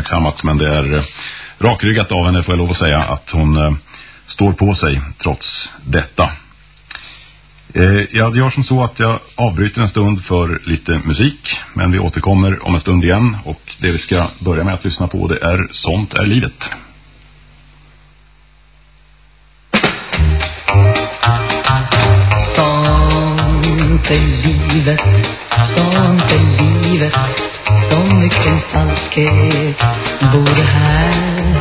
uppmärksammats men det är eh, rakryggat av henne får jag lov att säga att hon eh, står på sig trots detta. Eh, jag gör som så att jag avbryter en stund för lite musik men vi återkommer om en stund igen och det vi ska börja med att lyssna på det är Sånt är livet. Sånt är livet, sånt är livet mycket falskhet här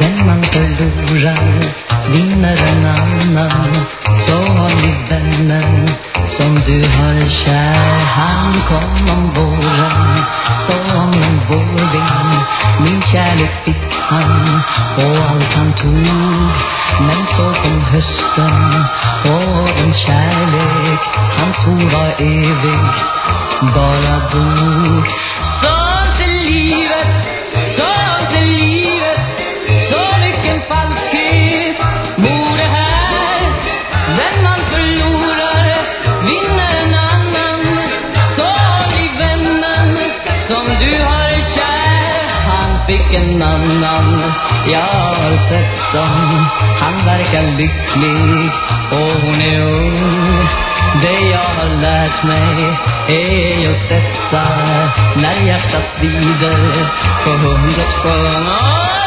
Den man förlorar vinner en annan Så har ni vännen som du har kär Han kom om våren som en vårvind Min kärlek fick han och allt han tog Men så kom hösten och den kärlek han tog var evig bara dog som du har kär. Han fick en annan jag har sett dem. Han verkar lycklig och hon är ung. Det jag har lärt mig är just detta. När hjärtat svider på hundret sjön